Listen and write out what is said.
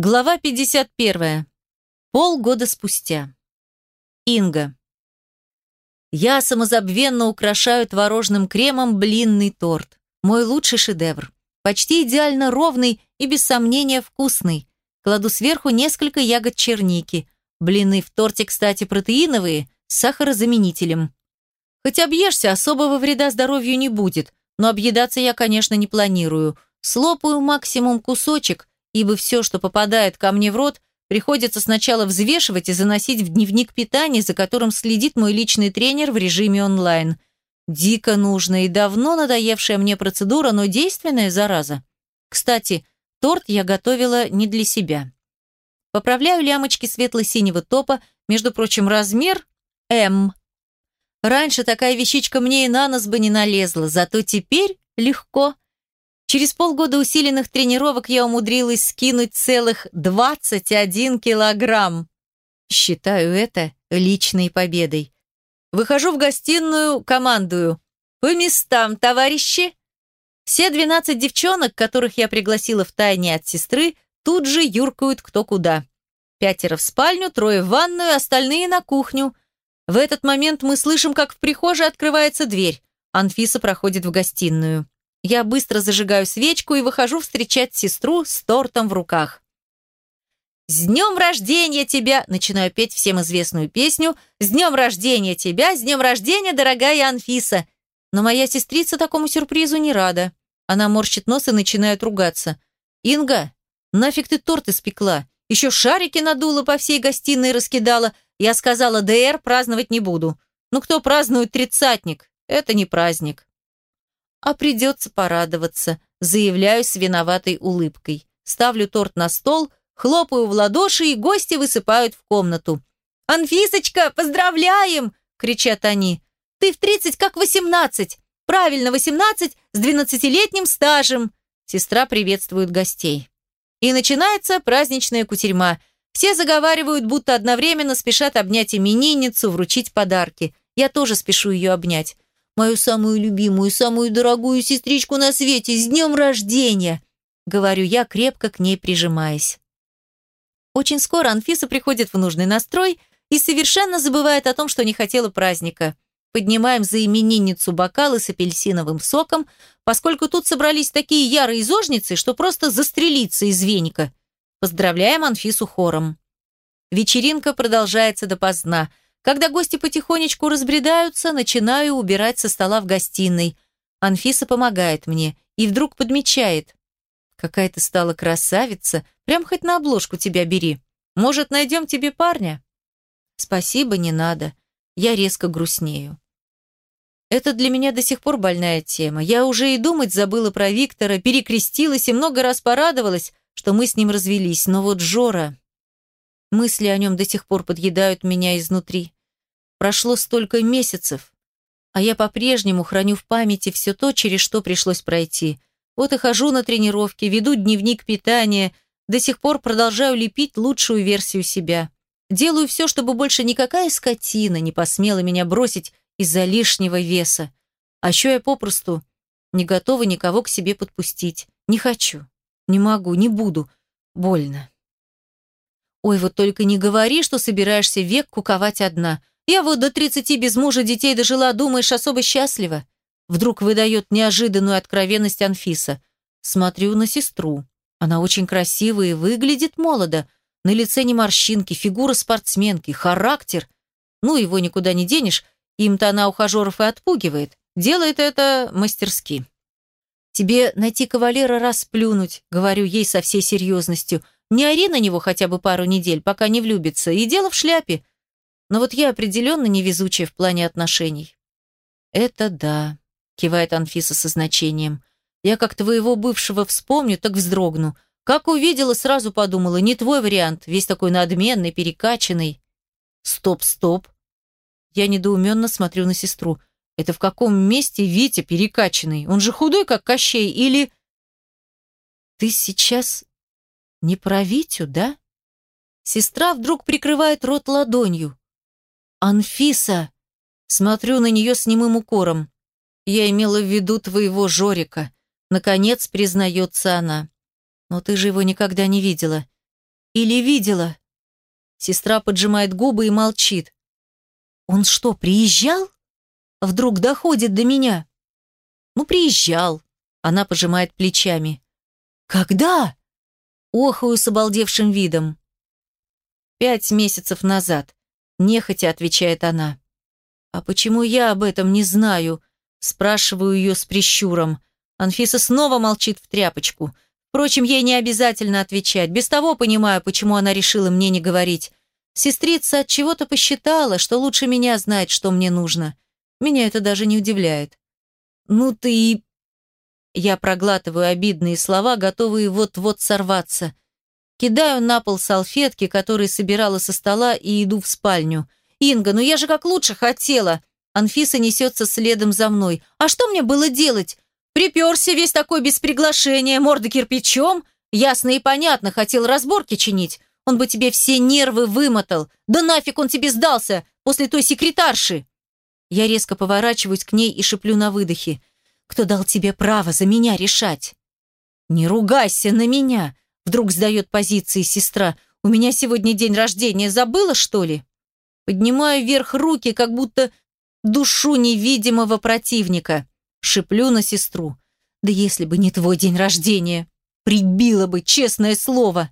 Глава 51. Полгода спустя. Инга. Я самозабвенно украшаю творожным кремом блинный торт. Мой лучший шедевр. Почти идеально ровный и, без сомнения, вкусный. Кладу сверху несколько ягод черники. Блины в торте, кстати, протеиновые, с сахарозаменителем. Хоть объешься, особого вреда здоровью не будет, но объедаться я, конечно, не планирую. Слопаю максимум кусочек, ибо все, что попадает ко мне в рот, приходится сначала взвешивать и заносить в дневник питания, за которым следит мой личный тренер в режиме онлайн. Дико нужная и давно надоевшая мне процедура, но действенная зараза. Кстати, торт я готовила не для себя. Поправляю лямочки светло-синего топа, между прочим, размер М. Раньше такая вещичка мне и на нос бы не налезла, зато теперь легко – Через полгода усиленных тренировок я умудрилась скинуть целых 21 килограмм. Считаю это личной победой. Выхожу в гостиную, командую. «По местам, товарищи!» Все 12 девчонок, которых я пригласила в тайне от сестры, тут же юркают кто куда. Пятеро в спальню, трое в ванную, остальные на кухню. В этот момент мы слышим, как в прихожей открывается дверь. Анфиса проходит в гостиную. Я быстро зажигаю свечку и выхожу встречать сестру с тортом в руках. «С днем рождения тебя!» Начинаю петь всем известную песню. «С днем рождения тебя! С днем рождения, дорогая Анфиса!» Но моя сестрица такому сюрпризу не рада. Она морщит нос и начинает ругаться. «Инга, нафиг ты торт испекла? Еще шарики надула по всей гостиной раскидала. Я сказала, ДР праздновать не буду. Ну кто празднует тридцатник? Это не праздник. А придется порадоваться, заявляю с виноватой улыбкой. Ставлю торт на стол, хлопаю в ладоши, и гости высыпают в комнату. «Анфисочка, поздравляем!» – кричат они. «Ты в тридцать как восемнадцать! Правильно, восемнадцать с двенадцатилетним стажем!» Сестра приветствует гостей. И начинается праздничная кутерьма. Все заговаривают, будто одновременно спешат обнять именинницу, вручить подарки. Я тоже спешу ее обнять мою самую любимую, самую дорогую сестричку на свете, с днем рождения!» Говорю я, крепко к ней прижимаясь. Очень скоро Анфиса приходит в нужный настрой и совершенно забывает о том, что не хотела праздника. Поднимаем за именинницу бокалы с апельсиновым соком, поскольку тут собрались такие ярые зожницы, что просто застрелиться из веника. Поздравляем Анфису хором. Вечеринка продолжается допоздна – когда гости потихонечку разбредаются, начинаю убирать со стола в гостиной. Анфиса помогает мне и вдруг подмечает. «Какая ты стала красавица, прям хоть на обложку тебя бери. Может, найдем тебе парня?» «Спасибо, не надо. Я резко грустнею». Это для меня до сих пор больная тема. Я уже и думать забыла про Виктора, перекрестилась и много раз порадовалась, что мы с ним развелись. Но вот Жора... Мысли о нем до сих пор подъедают меня изнутри. Прошло столько месяцев, а я по-прежнему храню в памяти все то, через что пришлось пройти. Вот и хожу на тренировки, веду дневник питания, до сих пор продолжаю лепить лучшую версию себя. Делаю все, чтобы больше никакая скотина не посмела меня бросить из-за лишнего веса. А еще я попросту не готова никого к себе подпустить. Не хочу, не могу, не буду. Больно. Ой, вот только не говори, что собираешься век куковать одна. Я вот до тридцати без мужа детей дожила, думаешь, особо счастлива? Вдруг выдает неожиданную откровенность Анфиса. Смотрю на сестру. Она очень красивая и выглядит молодо. На лице не морщинки, фигура спортсменки, характер. Ну, его никуда не денешь. Им-то она ухажеров и отпугивает. Делает это мастерски. «Тебе найти кавалера расплюнуть», — говорю ей со всей серьезностью — не ори на него хотя бы пару недель, пока не влюбится, и дело в шляпе. Но вот я определенно невезучая в плане отношений». «Это да», — кивает Анфиса со значением. «Я как твоего бывшего вспомню, так вздрогну. Как увидела, сразу подумала, не твой вариант, весь такой надменный, перекачанный». «Стоп, стоп». Я недоуменно смотрю на сестру. «Это в каком месте Витя перекачанный? Он же худой, как Кощей, или...» «Ты сейчас не про Витю, да? Сестра вдруг прикрывает рот ладонью. «Анфиса!» Смотрю на нее с немым укором. «Я имела в виду твоего Жорика», — наконец признается она. «Но ты же его никогда не видела. Или видела? Сестра поджимает губы и молчит. Он что, приезжал? Вдруг доходит до меня. Ну, приезжал. Она пожимает плечами. Когда? Охаю с обалдевшим видом. Пять месяцев назад. Нехотя отвечает она. А почему я об этом не знаю? Спрашиваю ее с прищуром. Анфиса снова молчит в тряпочку. Впрочем, ей не обязательно отвечать. Без того понимаю, почему она решила мне не говорить. Сестрица от чего-то посчитала, что лучше меня знает, что мне нужно. Меня это даже не удивляет. Ну ты Я проглатываю обидные слова, готовые вот-вот сорваться. Кидаю на пол салфетки, которые собирала со стола, и иду в спальню. «Инга, ну я же как лучше хотела!» Анфиса несется следом за мной. «А что мне было делать? Приперся весь такой без приглашения, морда кирпичом. Ясно и понятно, хотел разборки чинить. Он бы тебе все нервы вымотал. Да нафиг он тебе сдался после той секретарши!» Я резко поворачиваюсь к ней и шеплю на выдохе. «Кто дал тебе право за меня решать?» «Не ругайся на меня!» Вдруг сдает позиции сестра. «У меня сегодня день рождения. Забыла, что ли?» Поднимаю вверх руки, как будто душу невидимого противника. Шиплю на сестру. «Да если бы не твой день рождения! Прибила бы, честное слово!»